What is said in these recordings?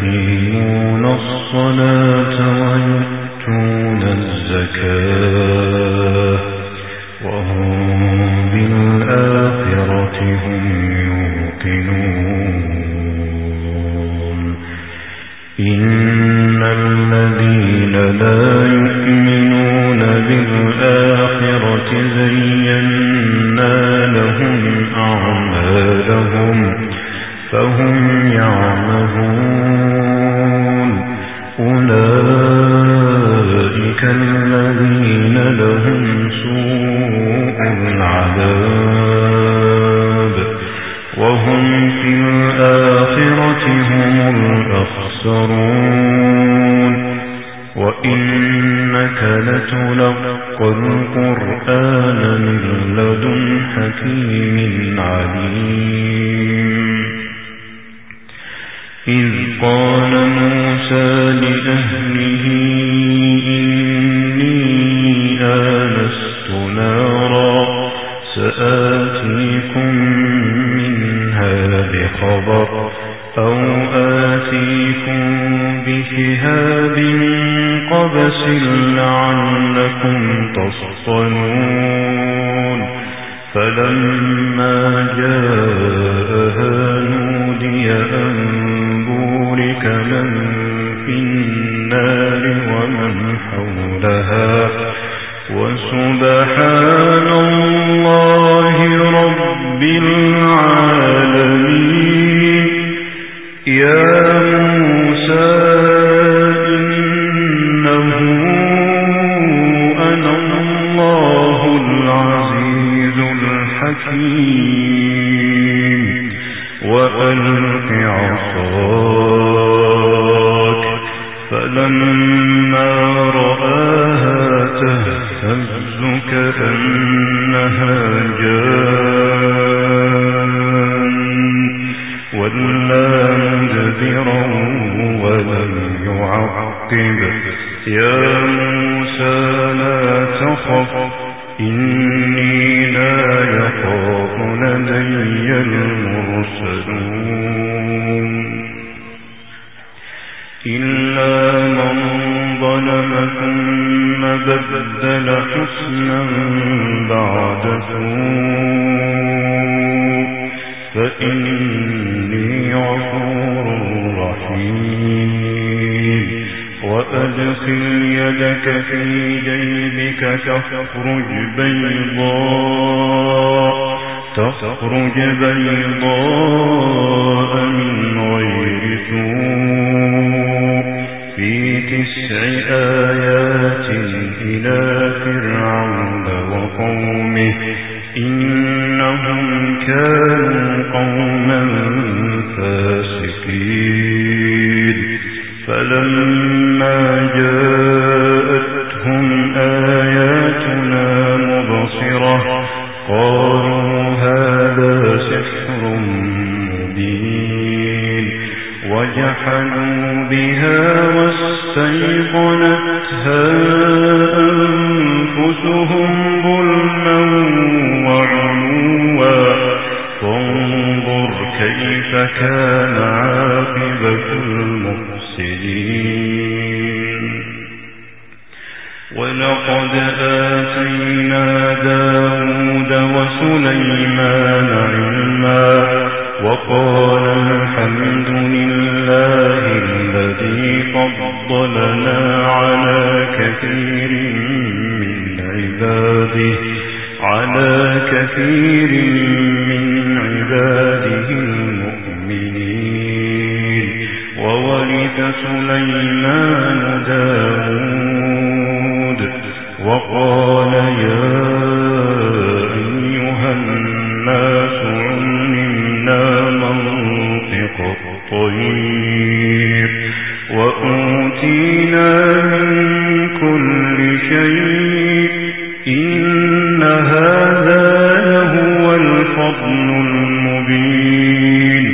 يقيمون الصلاة ويؤتون الزكاة وهم بالآخرة هم يوقنون. إن الذين لا يؤمنون السرور الْحَمْدُ إلا من ظلم ثم بدل حسنا بعد سوء فإني غفور رحيم وأدخل يدك في جيبك تخرج بيضاء تخرج بيضاء شيخنا من كل شيء إن هذا لهو الفضل المبين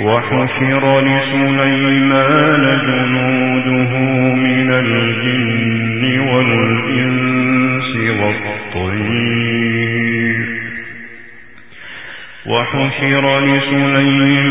وحشر لسليمان جنوده من الجن والإنس والطير وحشر لسليمان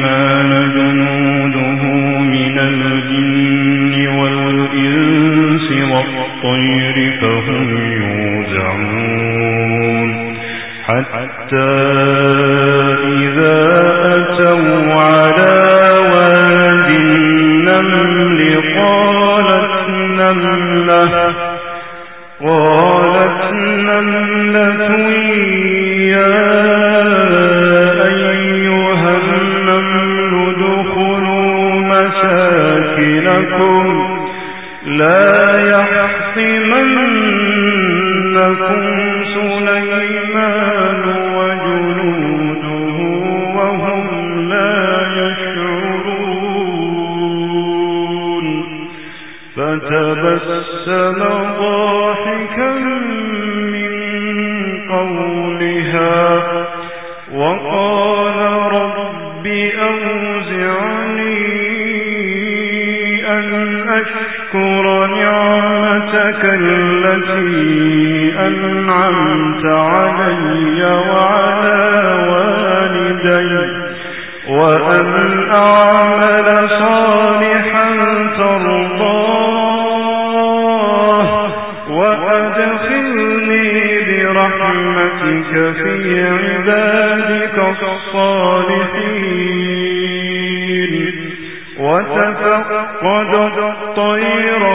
لا يحصي من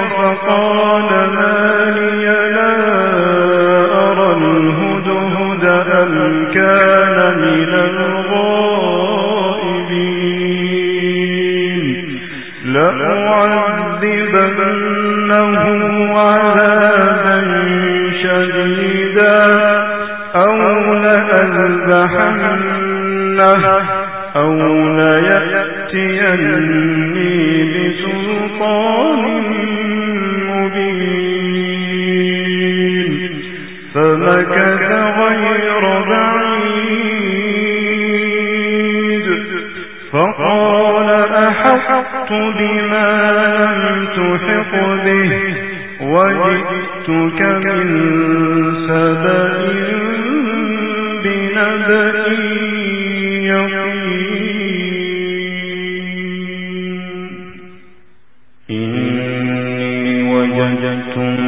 فقال ما أَنتُمْ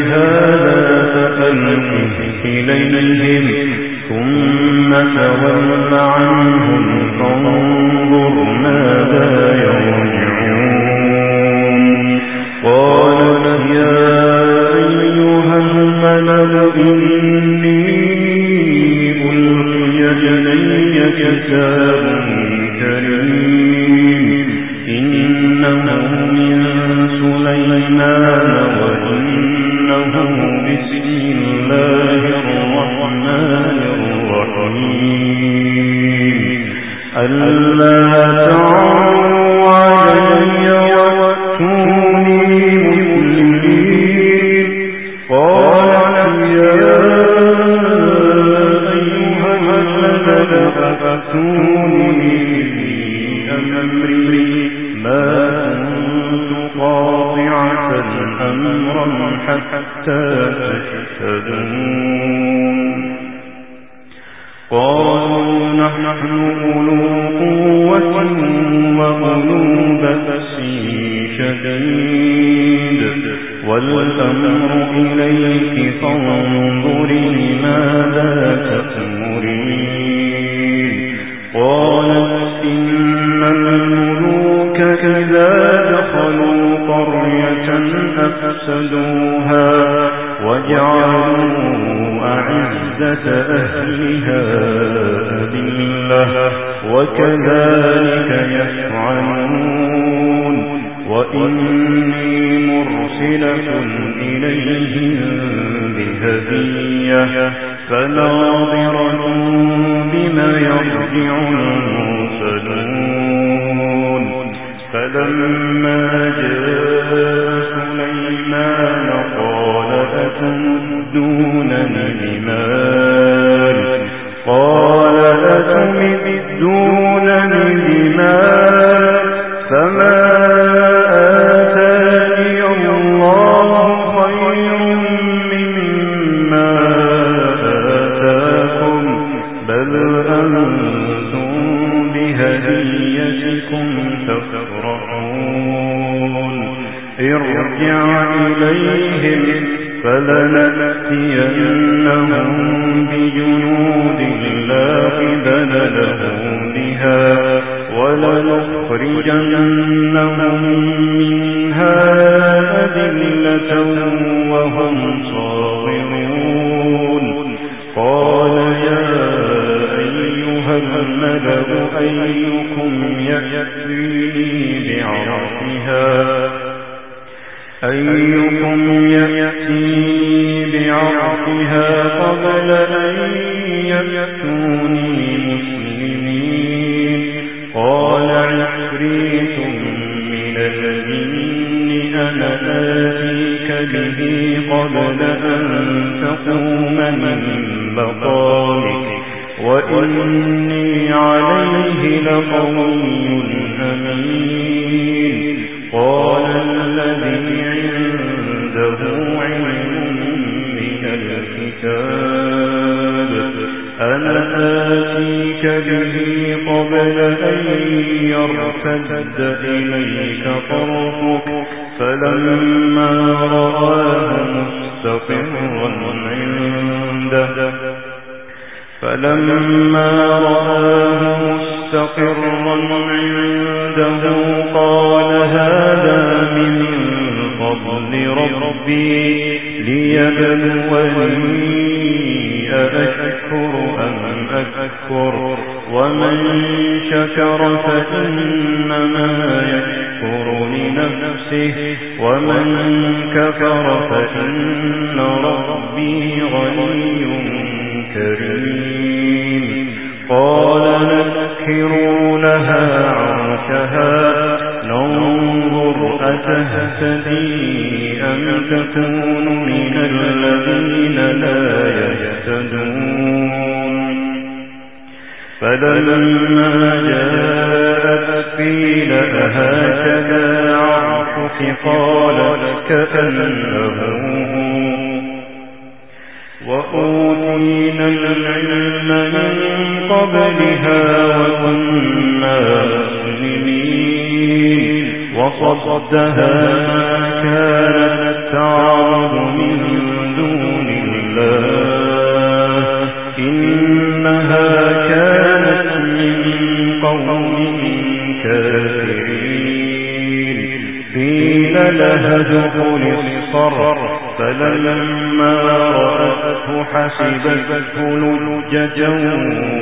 إليهم ثم تول عنهم فانظر ماذا يرجعون. قال يا أيها الملأ إني ألقي إلي كتاب كريم. إنه من سليمان وإنه بسم وسلم وجعلوا أعزة أهلها أذلة وكذلك يفعلون وإني مرسلة إليهم بهدية فناظرة بما يرجع المرسلون فلما جاء قال أتمدونني بمال قال أتمدونني بمال فلنأتينهم بجنود لا قبل لهم بها ولنخرجنهم منها أذلة الكتاب. أنا آتيك به قبل أن يرتد إليك طرفك. فلما رآه مستقرا عنده. فلما رآه مستقرا عنده قال هذا فضل ربي ليبلوني أأشكر أم أكفر ومن شكر فإنما يشكر لنفسه ومن كفر فإن ربي غني كريم قال نذكروا لها عرشها أتهتدي أم تكون من الذين لا يهتدون؟ فلما جاءت قيل أهكذا عرشك؟ قالت كأنه وأوتينا العلم من قبلها وكنا وصدها ما كانت تعبد من دون الله. إنها كانت من قوم كافرين. قيل لها ادخل الصرر فلما رأته حسبته لججا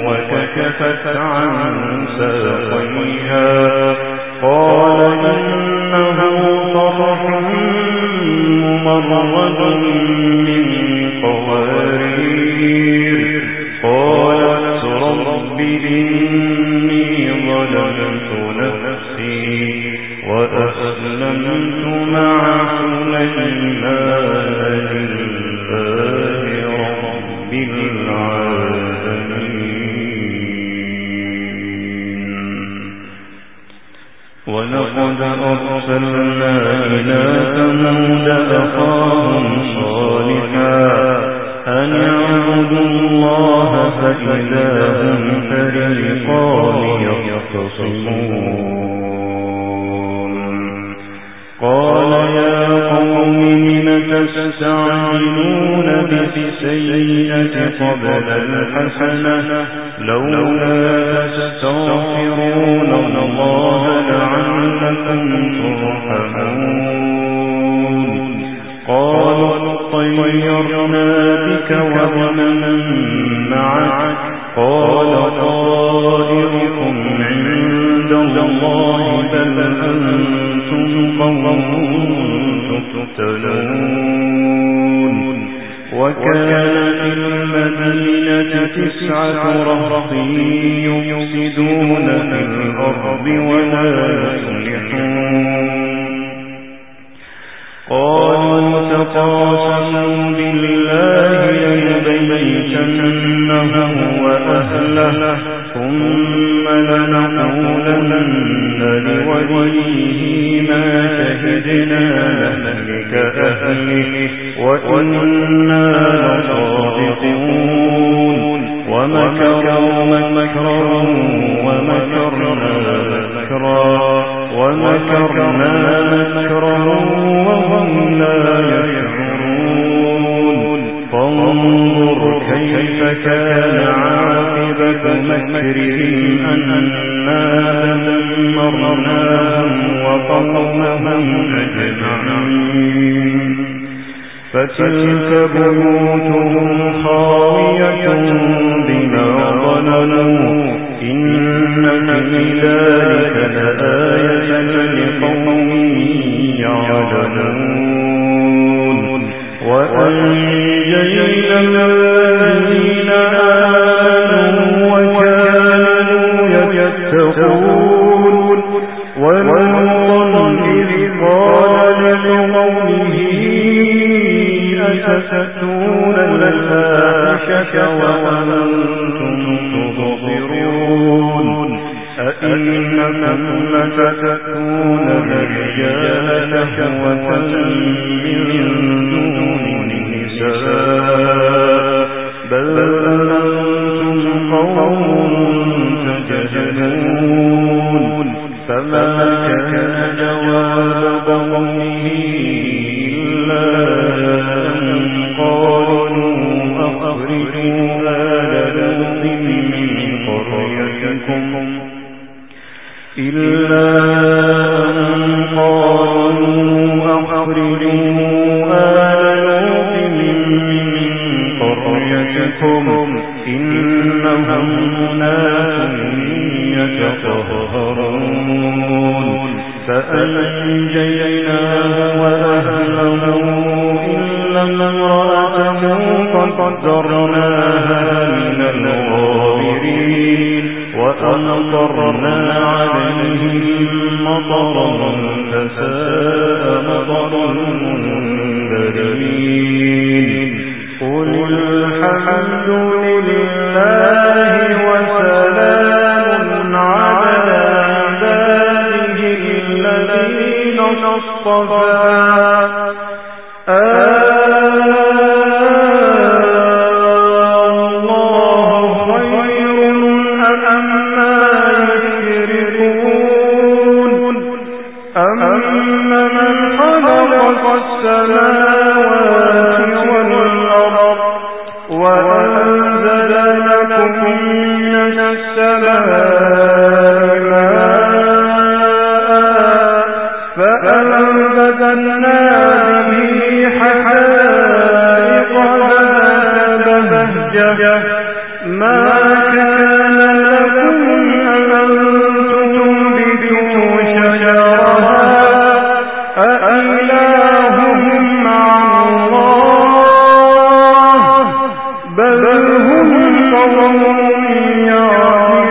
وككفت عن ساقيها. قال إنه صرح ممرد من ومن معك. قال طائركم عند الله بل أنتم قوم تقتلون. وكان في المدينة تسعة رهط يفسدون في الأرض ولا فكان عاقبة مكرهم أنا دمرناهم وقومهم أجمعين. فتلك بيوتهم خاوية بما ظلموا إن في ذلك لآية لقوم يعلمون. وأنجينا بل أنتم قوم الصفا منهم قوم يعلمون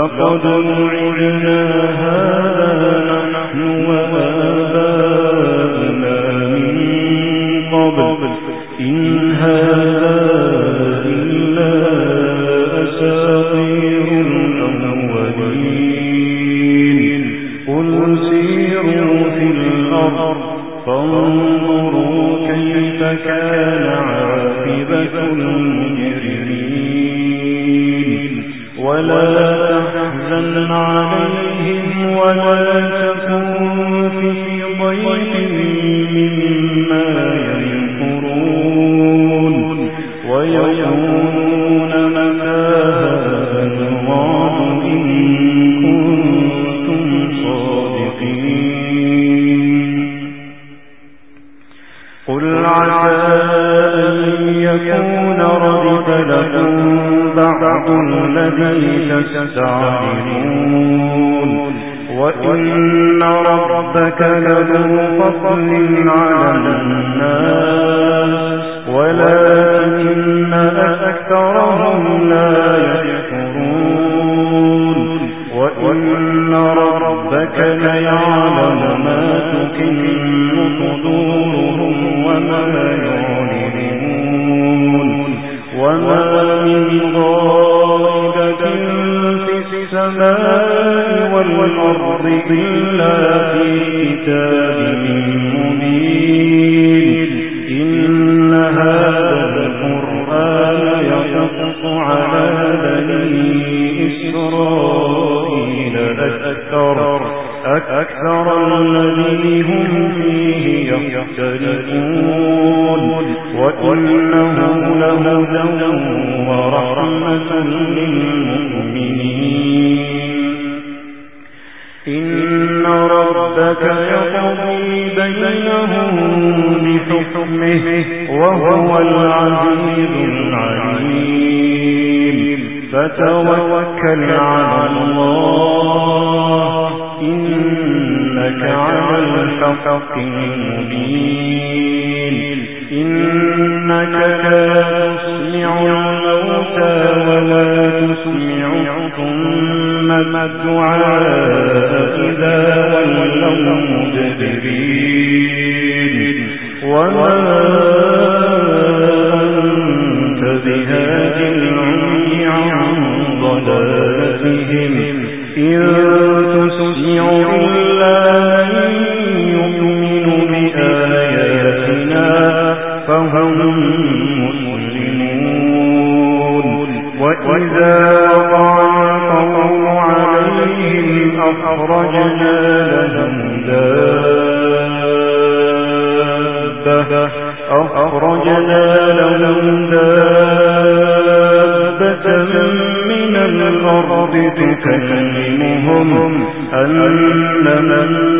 لقد وعدنا هذا الأرض الذي تستعملون وإن ربك لذو فصل على الناس ولكن أكثرهم لا يشكرون وإن ربك ليعلم ما تكن والأرض إلا في كتاب مبين. إن هذا القرآن يقص على بني إسرائيل أكثر. أكثر الذي هم فيه يختلفون. وإنه لهدى ورحمة للمؤمنين عليم. فتوكل على الله. إنك على الحق. المبين طَغَى عَلَيْهِمْ أَخْرَجْنَا لَهُمْ دَابَّةً من الأرض تكلمهم أن من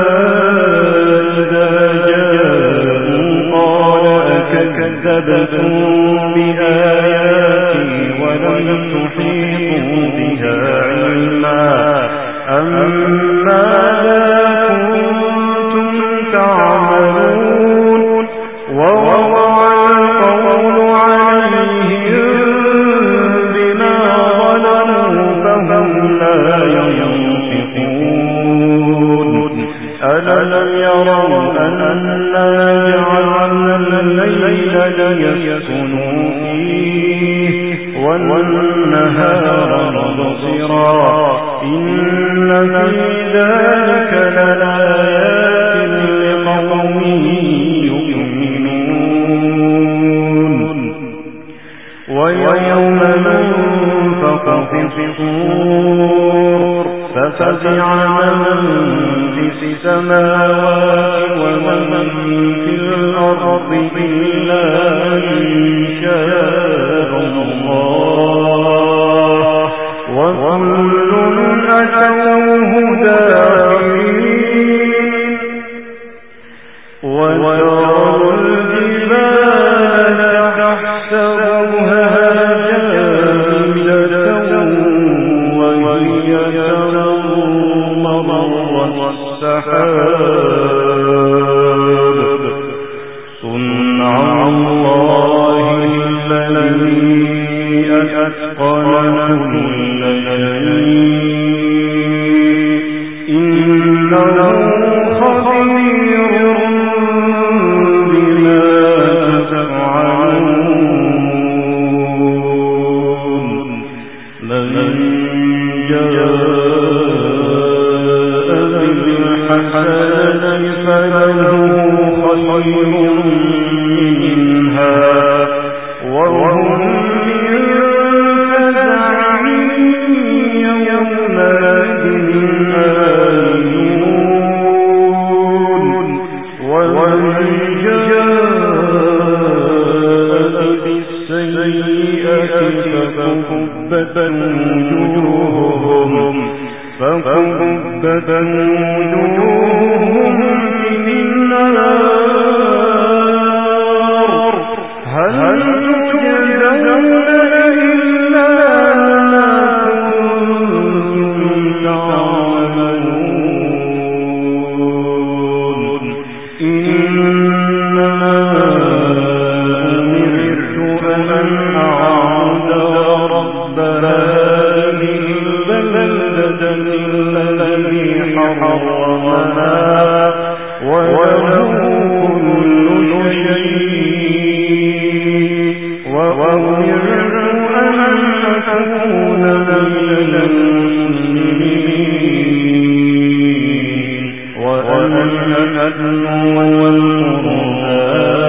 فتعرفونها وما